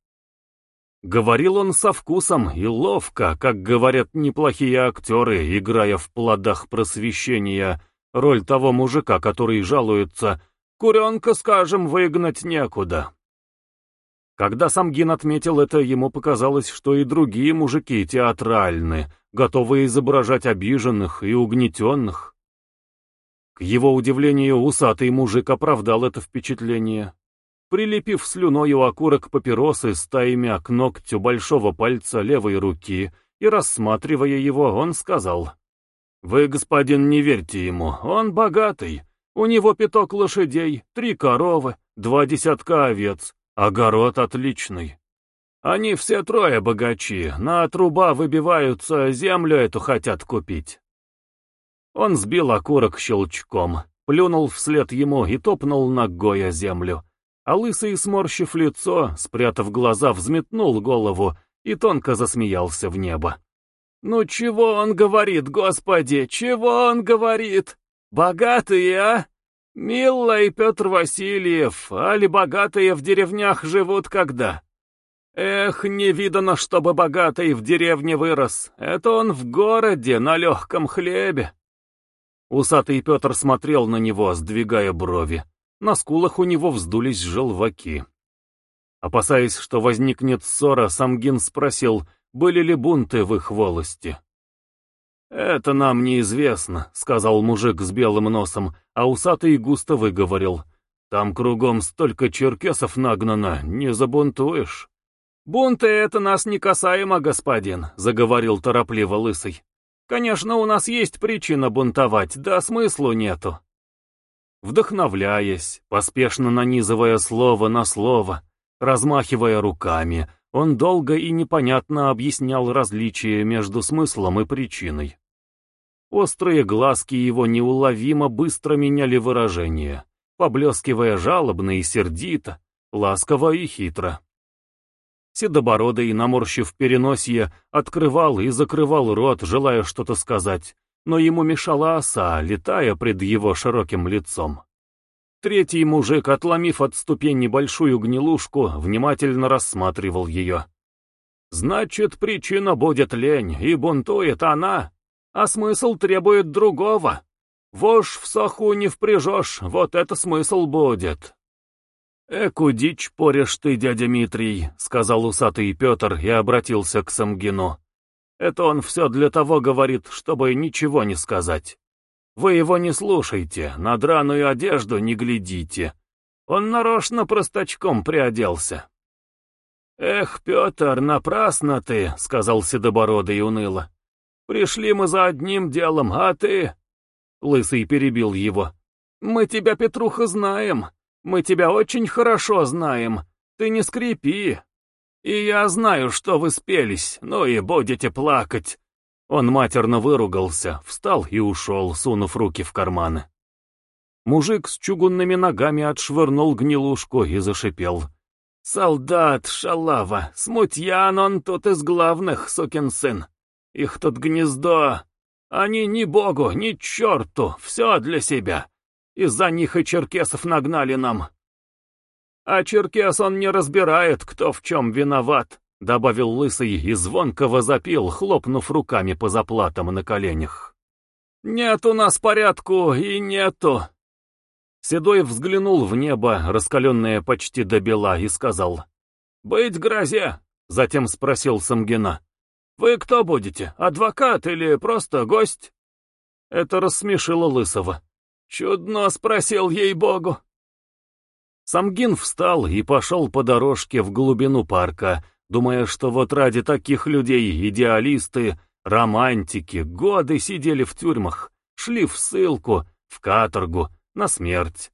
Говорил он со вкусом и ловко, как говорят неплохие актеры, играя в плодах просвещения роль того мужика, который жалуется «Куренка, скажем, выгнать некуда». Когда Самгин отметил это, ему показалось, что и другие мужики театральны, готовы изображать обиженных и угнетенных. К его удивлению, усатый мужик оправдал это впечатление. Прилепив слюною окурок папиросы стаями к ногтю большого пальца левой руки и рассматривая его, он сказал, «Вы, господин, не верьте ему, он богатый, у него пяток лошадей, три коровы, два десятка овец, Огород отличный. Они все трое богачи, на труба выбиваются, землю эту хотят купить. Он сбил окурок щелчком, плюнул вслед ему и топнул ногой о землю. А лысый, сморщив лицо, спрятав глаза, взметнул голову и тонко засмеялся в небо. «Ну чего он говорит, господи, чего он говорит? Богатые, а? Милый Петр Васильев, али богатые в деревнях живут когда? Эх, не видано, чтобы богатый в деревне вырос. Это он в городе, на легком хлебе. Усатый Петр смотрел на него, сдвигая брови. На скулах у него вздулись желваки. Опасаясь, что возникнет ссора, Самгин спросил, были ли бунты в их волости. «Это нам неизвестно», — сказал мужик с белым носом, а усатый густо выговорил. «Там кругом столько черкесов нагнано, не забунтуешь». «Бунты — это нас не касаемо, господин», — заговорил торопливо лысый. «Конечно, у нас есть причина бунтовать, да смыслу нету». Вдохновляясь, поспешно нанизывая слово на слово, размахивая руками, он долго и непонятно объяснял различия между смыслом и причиной. Острые глазки его неуловимо быстро меняли выражение, поблескивая жалобно и сердито, ласково и хитро. Седобородый, наморщив переносье, открывал и закрывал рот, желая что-то сказать, но ему мешала оса, летая пред его широким лицом. Третий мужик, отломив от ступени большую гнилушку, внимательно рассматривал ее. «Значит, причина будет лень, и бунтует она, а смысл требует другого. Вошь в саху не впряжешь, вот это смысл будет. «Эку дичь порешь ты, дядя Митрий», — сказал усатый Петр и обратился к Самгину. «Это он все для того говорит, чтобы ничего не сказать. Вы его не слушайте, на драную одежду не глядите. Он нарочно простачком приоделся». «Эх, Петр, напрасно ты», — сказал Седобородый уныло. Пришли мы за одним делом, а ты...» Лысый перебил его. «Мы тебя, Петруха, знаем. Мы тебя очень хорошо знаем. Ты не скрипи. И я знаю, что вы спелись, ну и будете плакать». Он матерно выругался, встал и ушел, сунув руки в карманы. Мужик с чугунными ногами отшвырнул гнилушку и зашипел. «Солдат, шалава, смутьян он тут из главных, сукин сын. Их тут гнездо. Они ни богу, ни черту, все для себя. Из-за них и черкесов нагнали нам. А черкес он не разбирает, кто в чем виноват, добавил лысый и звонко возопил, хлопнув руками по заплатам на коленях. Нет у нас порядку и нету. Седой взглянул в небо, раскаленное почти до бела, и сказал. «Быть грозе!» Затем спросил Самгина. «Вы кто будете, адвокат или просто гость?» Это рассмешило Лысого. «Чудно спросил ей-богу». Самгин встал и пошел по дорожке в глубину парка, думая, что вот ради таких людей идеалисты, романтики, годы сидели в тюрьмах, шли в ссылку, в каторгу, на смерть.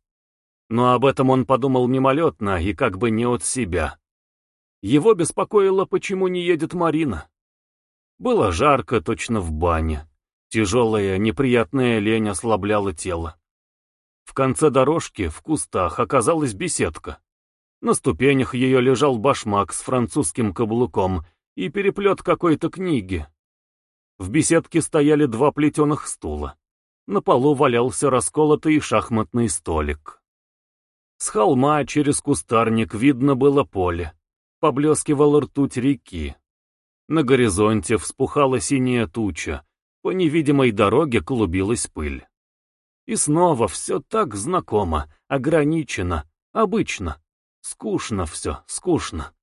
Но об этом он подумал мимолетно и как бы не от себя. Его беспокоило, почему не едет Марина. Было жарко, точно в бане. Тяжелая, неприятная лень ослабляла тело. В конце дорожки, в кустах, оказалась беседка. На ступенях ее лежал башмак с французским каблуком и переплет какой-то книги. В беседке стояли два плетеных стула. На полу валялся расколотый шахматный столик. С холма через кустарник видно было поле. Поблескивал ртуть реки. На горизонте вспухала синяя туча, по невидимой дороге клубилась пыль. И снова все так знакомо, ограничено, обычно. Скучно все, скучно.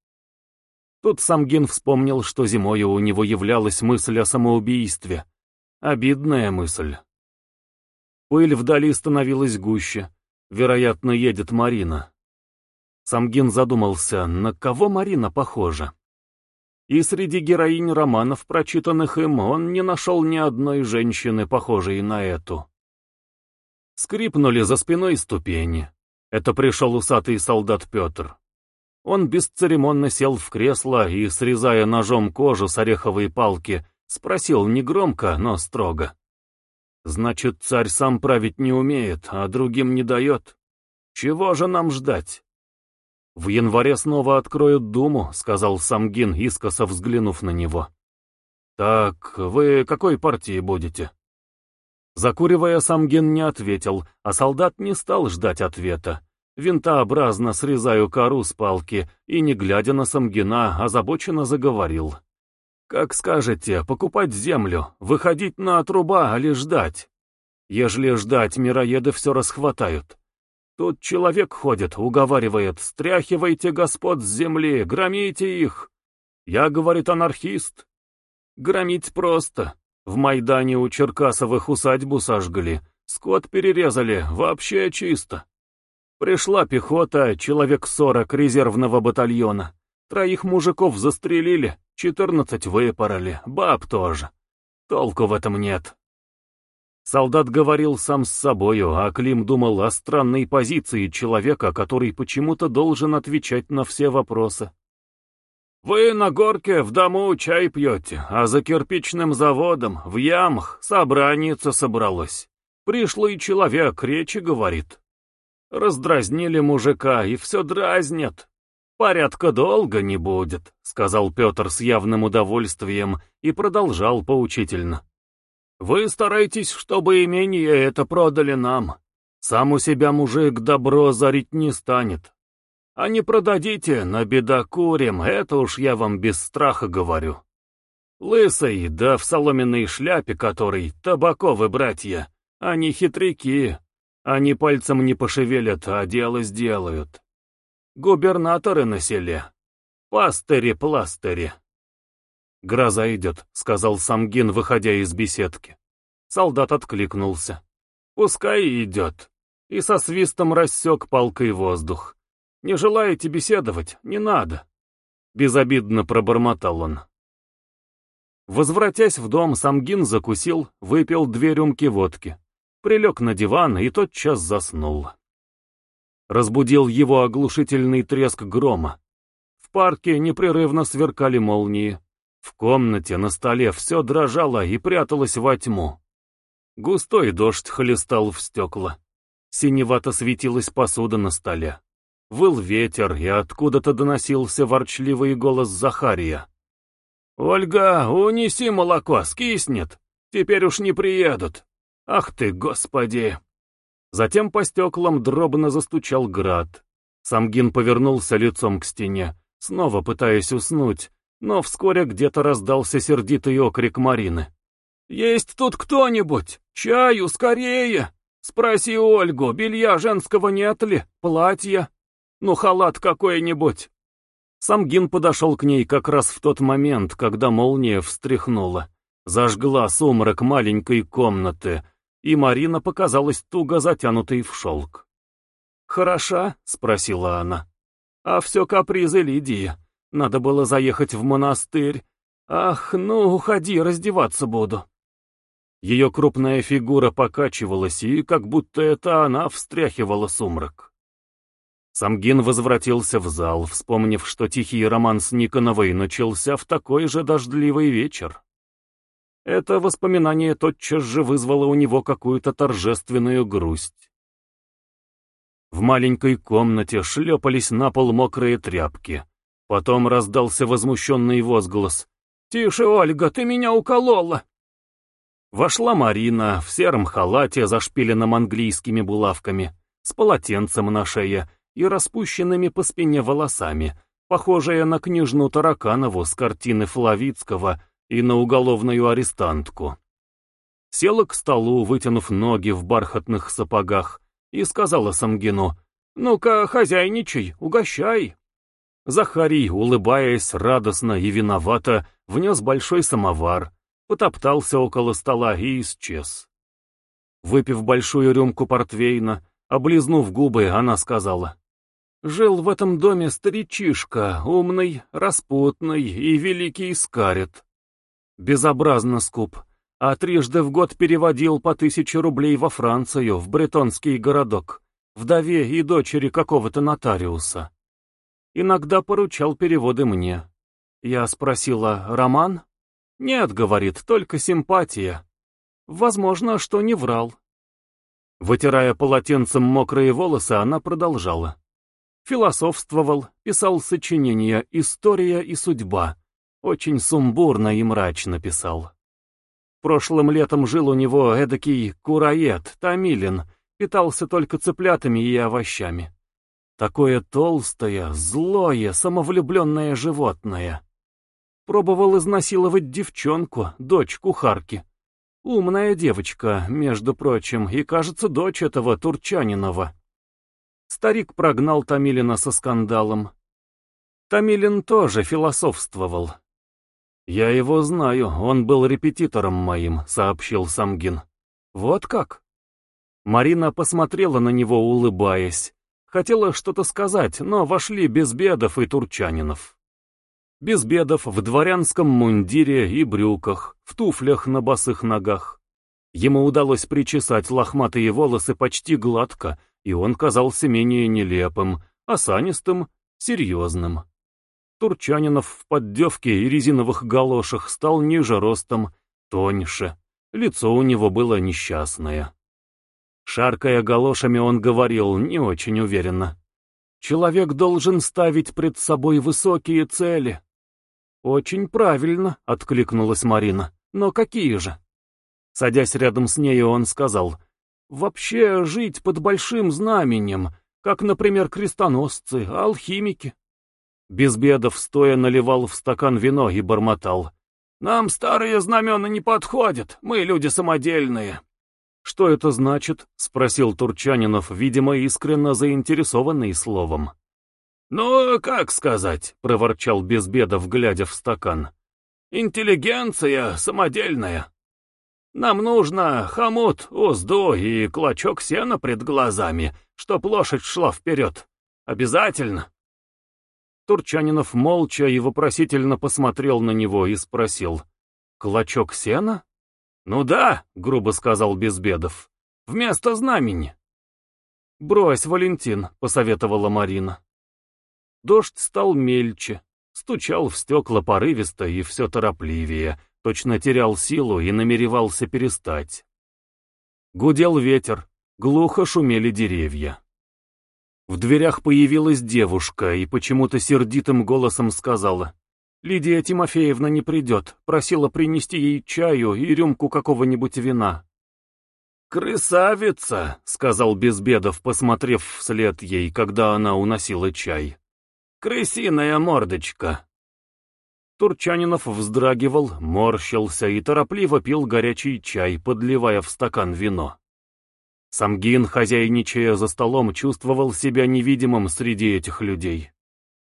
Тут Самгин вспомнил, что зимою у него являлась мысль о самоубийстве. Обидная мысль. Пыль вдали становилась гуще. Вероятно, едет Марина. Самгин задумался, на кого Марина похожа и среди героинь романов, прочитанных им, он не нашел ни одной женщины, похожей на эту. Скрипнули за спиной ступени. Это пришел усатый солдат Петр. Он бесцеремонно сел в кресло и, срезая ножом кожу с ореховой палки, спросил негромко, но строго. «Значит, царь сам править не умеет, а другим не дает? Чего же нам ждать?» «В январе снова откроют Думу», — сказал Самгин, искоса взглянув на него. «Так, вы какой партии будете?» Закуривая, Самгин не ответил, а солдат не стал ждать ответа. Винтообразно срезаю кору с палки и, не глядя на Самгина, озабоченно заговорил. «Как скажете, покупать землю, выходить на труба или ждать? Ежели ждать, мироеды все расхватают. Тут человек ходит, уговаривает, стряхивайте господ с земли, громите их. Я, говорит, анархист. Громить просто. В Майдане у Черкасовых усадьбу сожгли, скот перерезали, вообще чисто. Пришла пехота, человек сорок резервного батальона. Троих мужиков застрелили, четырнадцать выпороли, баб тоже. Толку в этом нет. Солдат говорил сам с собою, а Клим думал о странной позиции человека, который почему-то должен отвечать на все вопросы. «Вы на горке в дому чай пьете, а за кирпичным заводом, в ямах, собраница собралась. Пришлый человек речи говорит. Раздразнили мужика и все дразнят. Порядка долго не будет», — сказал Петр с явным удовольствием и продолжал поучительно. Вы старайтесь, чтобы имение это продали нам. Сам у себя мужик добро зарить не станет. А не продадите, на беда курим, это уж я вам без страха говорю. Лысый, да в соломенной шляпе который, табаковы братья, они хитряки. Они пальцем не пошевелят, а дело сделают. Губернаторы на селе. Пастыри-пластыри. «Гроза идет», — сказал Самгин, выходя из беседки. Солдат откликнулся. «Пускай идет». И со свистом рассек палкой воздух. «Не желаете беседовать? Не надо». Безобидно пробормотал он. Возвратясь в дом, Самгин закусил, выпил две рюмки водки. Прилег на диван и тотчас заснул. Разбудил его оглушительный треск грома. В парке непрерывно сверкали молнии. В комнате на столе все дрожало и пряталось во тьму. Густой дождь хлестал в стекла. Синевато светилась посуда на столе. Выл ветер, и откуда-то доносился ворчливый голос Захария. «Ольга, унеси молоко, скиснет. Теперь уж не приедут. Ах ты, господи!» Затем по стеклам дробно застучал град. Самгин повернулся лицом к стене, снова пытаясь уснуть, но вскоре где-то раздался сердитый окрик Марины. «Есть тут кто-нибудь? Чаю, скорее! Спроси Ольгу, белья женского нет ли? Платья? Ну, халат какой-нибудь!» Самгин подошел к ней как раз в тот момент, когда молния встряхнула, зажгла сумрак маленькой комнаты, и Марина показалась туго затянутой в шелк. «Хороша?» — спросила она. «А все капризы Лидии. Надо было заехать в монастырь. Ах, ну, уходи, раздеваться буду. Ее крупная фигура покачивалась, и как будто это она встряхивала сумрак. Самгин возвратился в зал, вспомнив, что тихий роман с Никоновой начался в такой же дождливый вечер. Это воспоминание тотчас же вызвало у него какую-то торжественную грусть. В маленькой комнате шлепались на пол мокрые тряпки. Потом раздался возмущенный возглас. «Тише, Ольга, ты меня уколола!» Вошла Марина в сером халате, зашпиленном английскими булавками, с полотенцем на шее и распущенными по спине волосами, похожая на княжну Тараканову с картины Флавицкого и на уголовную арестантку. Села к столу, вытянув ноги в бархатных сапогах, и сказала Самгину, «Ну-ка, хозяйничай, угощай». Захарий, улыбаясь радостно и виновато, внес большой самовар, потоптался около стола и исчез. Выпив большую рюмку портвейна, облизнув губы, она сказала, «Жил в этом доме старичишка, умный, распутный и великий скарет. Безобразно скуп, а трижды в год переводил по тысяче рублей во Францию, в бретонский городок, вдове и дочери какого-то нотариуса. Иногда поручал переводы мне. Я спросила, роман? Нет, говорит, только симпатия. Возможно, что не врал. Вытирая полотенцем мокрые волосы, она продолжала. Философствовал, писал сочинения «История и судьба». Очень сумбурно и мрачно писал. Прошлым летом жил у него эдакий кураед, Томилин, питался только цыплятами и овощами. Такое толстое, злое, самовлюбленное животное. Пробовал изнасиловать девчонку, дочь кухарки. Умная девочка, между прочим, и, кажется, дочь этого Турчанинова. Старик прогнал Томилина со скандалом. Томилин тоже философствовал. «Я его знаю, он был репетитором моим», — сообщил Самгин. «Вот как?» Марина посмотрела на него, улыбаясь. Хотела что-то сказать, но вошли Безбедов и Турчанинов. Безбедов в дворянском мундире и брюках, в туфлях на босых ногах. Ему удалось причесать лохматые волосы почти гладко, и он казался менее нелепым, осанистым, серьезным. Турчанинов в поддевке и резиновых галошах стал ниже ростом, тоньше. Лицо у него было несчастное. Шаркая галошами, он говорил не очень уверенно. «Человек должен ставить пред собой высокие цели». «Очень правильно», — откликнулась Марина. «Но какие же?» Садясь рядом с нею, он сказал, «Вообще жить под большим знаменем, как, например, крестоносцы, алхимики». Безбедов стоя наливал в стакан вино и бормотал. «Нам старые знамена не подходят, мы люди самодельные». «Что это значит?» — спросил Турчанинов, видимо, искренне заинтересованный словом. «Ну, как сказать?» — проворчал Безбедов, глядя в стакан. «Интеллигенция самодельная. Нам нужно хомут, узду и клочок сена пред глазами, чтоб лошадь шла вперед. Обязательно!» Турчанинов молча и вопросительно посмотрел на него и спросил. «Клочок сена?» «Ну да», — грубо сказал Безбедов. «Вместо знамени». «Брось, Валентин», — посоветовала Марина. Дождь стал мельче, стучал в стекла порывисто и все торопливее, точно терял силу и намеревался перестать. Гудел ветер, глухо шумели деревья. В дверях появилась девушка и почему-то сердитым голосом сказала. «Лидия Тимофеевна не придет, просила принести ей чаю и рюмку какого-нибудь вина». «Красавица!» — сказал Безбедов, посмотрев вслед ей, когда она уносила чай. «Крысиная мордочка!» Турчанинов вздрагивал, морщился и торопливо пил горячий чай, подливая в стакан вино. Самгин, хозяйничая за столом, чувствовал себя невидимым среди этих людей.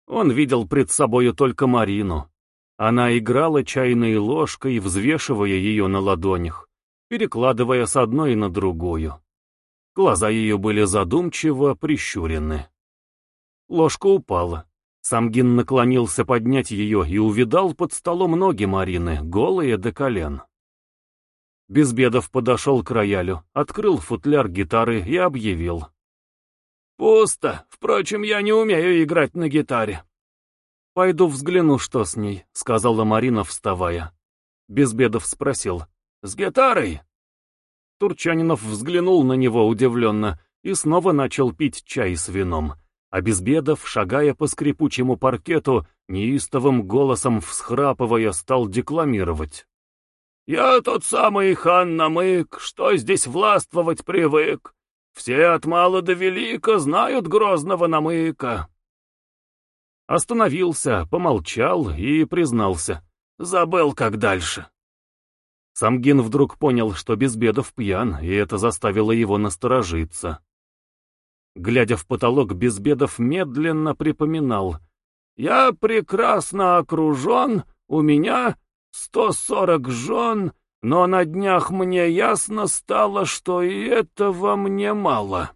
Он видел пред собою только Марину. Она играла чайной ложкой, взвешивая ее на ладонях, перекладывая с одной на другую. Глаза ее были задумчиво прищурены. Ложка упала. Самгин наклонился поднять ее и увидал под столом ноги Марины, голые до колен. Безбедов подошел к роялю, открыл футляр гитары и объявил. «Пусто. Впрочем, я не умею играть на гитаре». «Пойду взгляну, что с ней», — сказала Марина, вставая. Безбедов спросил. «С гитарой?» Турчанинов взглянул на него удивленно и снова начал пить чай с вином, а Безбедов, шагая по скрипучему паркету, неистовым голосом всхрапывая, стал декламировать. Я тот самый хан Намык, что здесь властвовать привык. Все от мала до велика знают грозного Намыка. Остановился, помолчал и признался. Забыл, как дальше. Самгин вдруг понял, что Безбедов пьян, и это заставило его насторожиться. Глядя в потолок, Безбедов медленно припоминал. «Я прекрасно окружен, у меня Сто сорок жен, но на днях мне ясно стало, что и этого мне мало.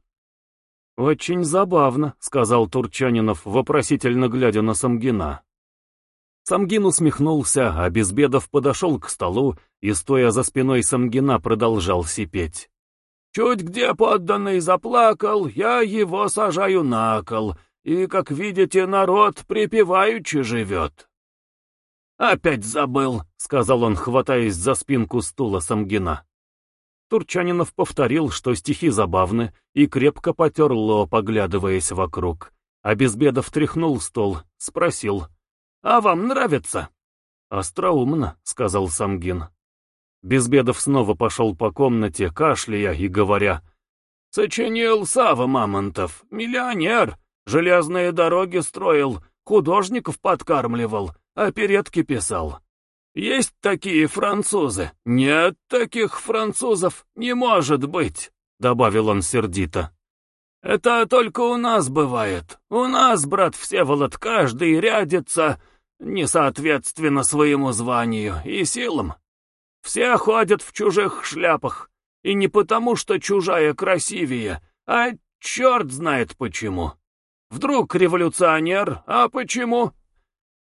«Очень забавно», — сказал Турчанинов, вопросительно глядя на Самгина. Самгин усмехнулся, а Безбедов подошел к столу и, стоя за спиной Самгина, продолжал сипеть. «Чуть где подданный заплакал, я его сажаю на кол, и, как видите, народ припеваючи живет». «Опять забыл», — сказал он, хватаясь за спинку стула Самгина. Турчанинов повторил, что стихи забавны, и крепко потер лоб, оглядываясь вокруг. А Безбедов тряхнул стол, спросил. «А вам нравится?» «Остроумно», — сказал Самгин. Безбедов снова пошел по комнате, кашляя и говоря. «Сочинил Сава Мамонтов, миллионер, железные дороги строил, художников подкармливал, оперетки писал. Есть такие французы? Нет таких французов, не может быть, добавил он сердито. Это только у нас бывает. У нас, брат Всеволод, каждый рядится несоответственно своему званию и силам. Все ходят в чужих шляпах, и не потому, что чужая красивее, а черт знает почему. Вдруг революционер, а почему?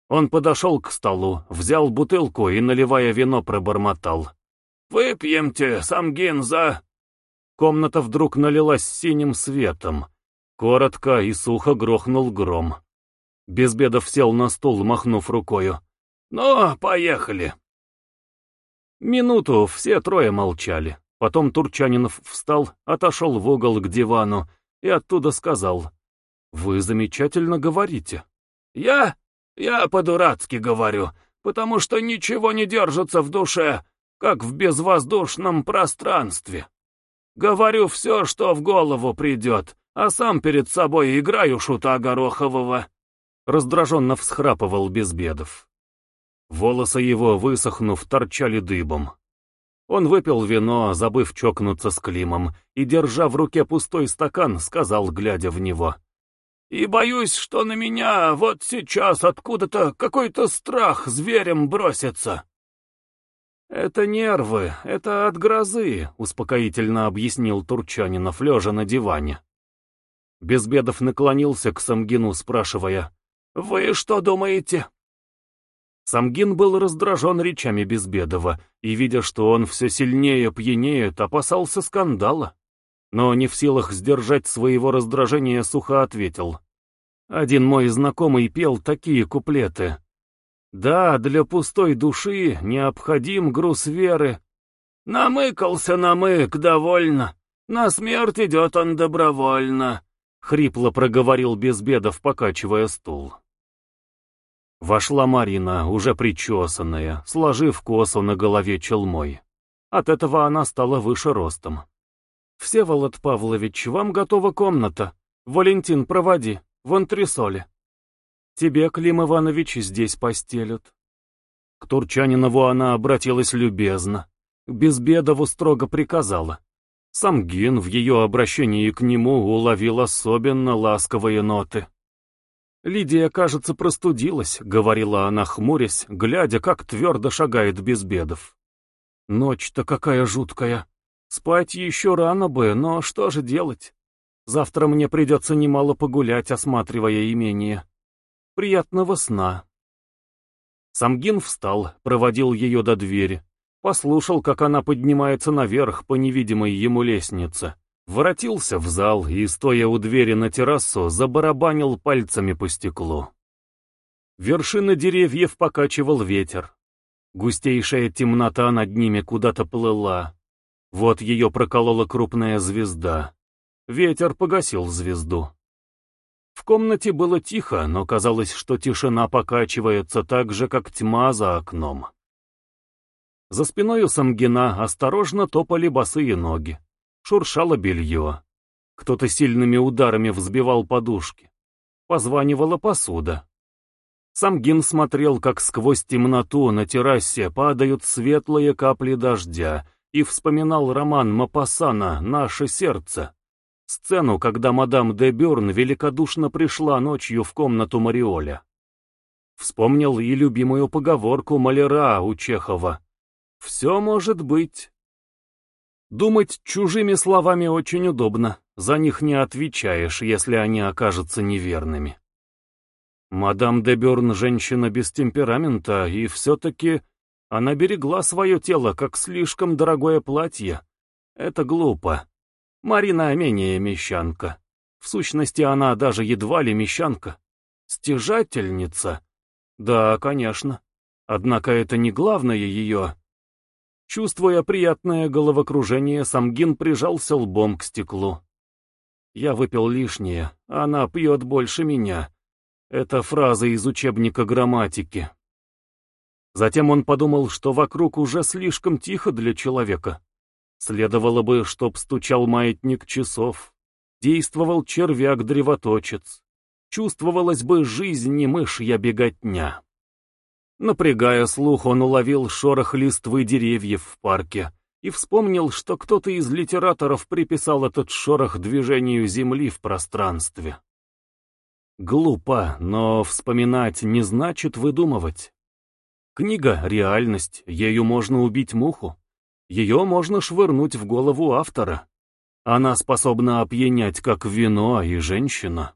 Он подошел к столу, взял бутылку и, наливая вино, пробормотал. «Выпьемте, Самгин, за...» Комната вдруг налилась синим светом. Коротко и сухо грохнул гром. Безбедов сел на стул, махнув рукою. «Ну, поехали!» Минуту все трое молчали. Потом Турчанинов встал, отошел в угол к дивану и оттуда сказал. «Вы замечательно говорите». «Я? Я по-дурацки говорю, потому что ничего не держится в душе, как в безвоздушном пространстве. Говорю все, что в голову придет, а сам перед собой играю шута Горохового». Раздраженно всхрапывал Безбедов. Волосы его, высохнув, торчали дыбом. Он выпил вино, забыв чокнуться с Климом, и, держа в руке пустой стакан, сказал, глядя в него. «И боюсь, что на меня вот сейчас откуда-то какой-то страх зверем бросится». «Это нервы, это от грозы», — успокоительно объяснил Турчанинов, лежа на диване. Безбедов наклонился к Самгину, спрашивая, «Вы что думаете?» Самгин был раздражен речами Безбедова и, видя, что он все сильнее пьянеет, опасался скандала. Но не в силах сдержать своего раздражения, сухо ответил. Один мой знакомый пел такие куплеты. «Да, для пустой души необходим груз веры». «Намыкался намык, довольно. На смерть идет он добровольно», — хрипло проговорил Безбедов, покачивая стул. Вошла Марина, уже причесанная, сложив косу на голове челмой. От этого она стала выше ростом. «Всеволод Павлович, вам готова комната. Валентин, проводи, в антресоле. Тебе, Клим Иванович, здесь постелют». К Турчанинову она обратилась любезно. Безбедову строго приказала. Самгин в ее обращении к нему уловил особенно ласковые ноты. «Лидия, кажется, простудилась», — говорила она, хмурясь, глядя, как твердо шагает Безбедов. «Ночь-то какая жуткая. Спать еще рано бы, но что же делать? Завтра мне придется немало погулять, осматривая имение. Приятного сна». Самгин встал, проводил ее до двери, послушал, как она поднимается наверх по невидимой ему лестнице. Воротился в зал и, стоя у двери на террасу, забарабанил пальцами по стеклу. Вершины деревьев покачивал ветер. Густейшая темнота над ними куда-то плыла. Вот ее проколола крупная звезда. Ветер погасил звезду. В комнате было тихо, но казалось, что тишина покачивается так же, как тьма за окном. За спиной у Самгина осторожно топали босые ноги. Шуршало белье. Кто-то сильными ударами взбивал подушки. Позванивала посуда. Самгин смотрел, как сквозь темноту на террасе падают светлые капли дождя, и вспоминал роман Мапассана «Наше сердце». Сцену, когда мадам де Бюрн великодушно пришла ночью в комнату Мариоля. Вспомнил и любимую поговорку маляра у Чехова. «Все может быть, Думать чужими словами очень удобно, за них не отвечаешь, если они окажутся неверными. Мадам де Бёрн женщина без темперамента, и все-таки она берегла свое тело, как слишком дорогое платье. Это глупо. Марина менее мещанка. В сущности, она даже едва ли мещанка. Стяжательница? Да, конечно. Однако это не главное ее, Чувствуя приятное головокружение, Самгин прижался лбом к стеклу. «Я выпил лишнее, она пьет больше меня». Это фраза из учебника грамматики. Затем он подумал, что вокруг уже слишком тихо для человека. Следовало бы, чтоб стучал маятник часов, действовал червяк-древоточец, чувствовалась бы жизнь не мышья беготня. Напрягая слух, он уловил шорох листвы деревьев в парке и вспомнил, что кто-то из литераторов приписал этот шорох движению Земли в пространстве. Глупо, но вспоминать не значит выдумывать. Книга — реальность, ею можно убить муху. Ее можно швырнуть в голову автора. Она способна опьянять, как вино и женщина.